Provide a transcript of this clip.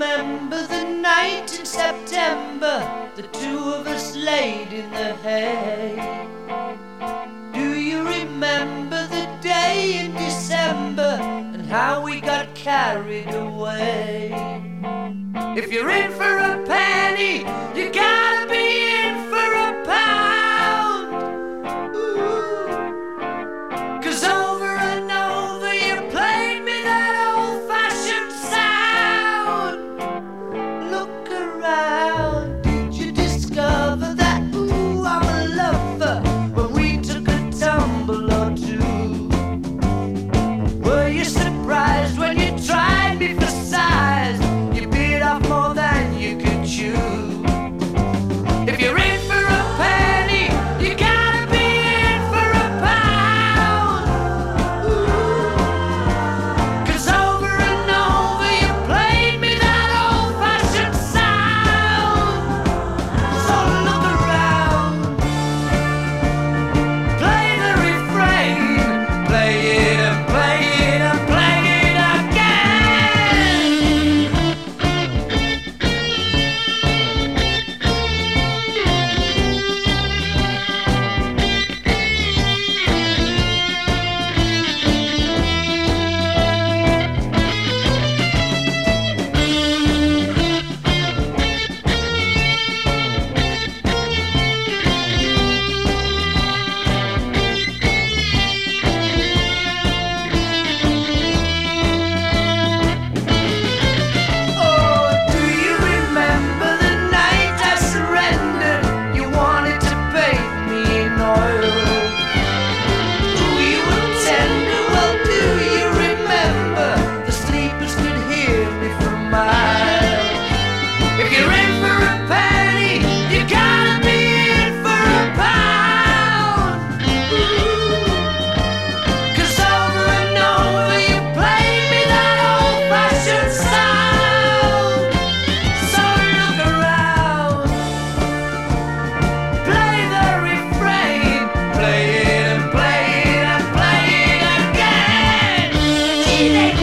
remember the night in September the two of us laid in the hay. Do you remember the day in December and how we got carried away? If you're in for Baby.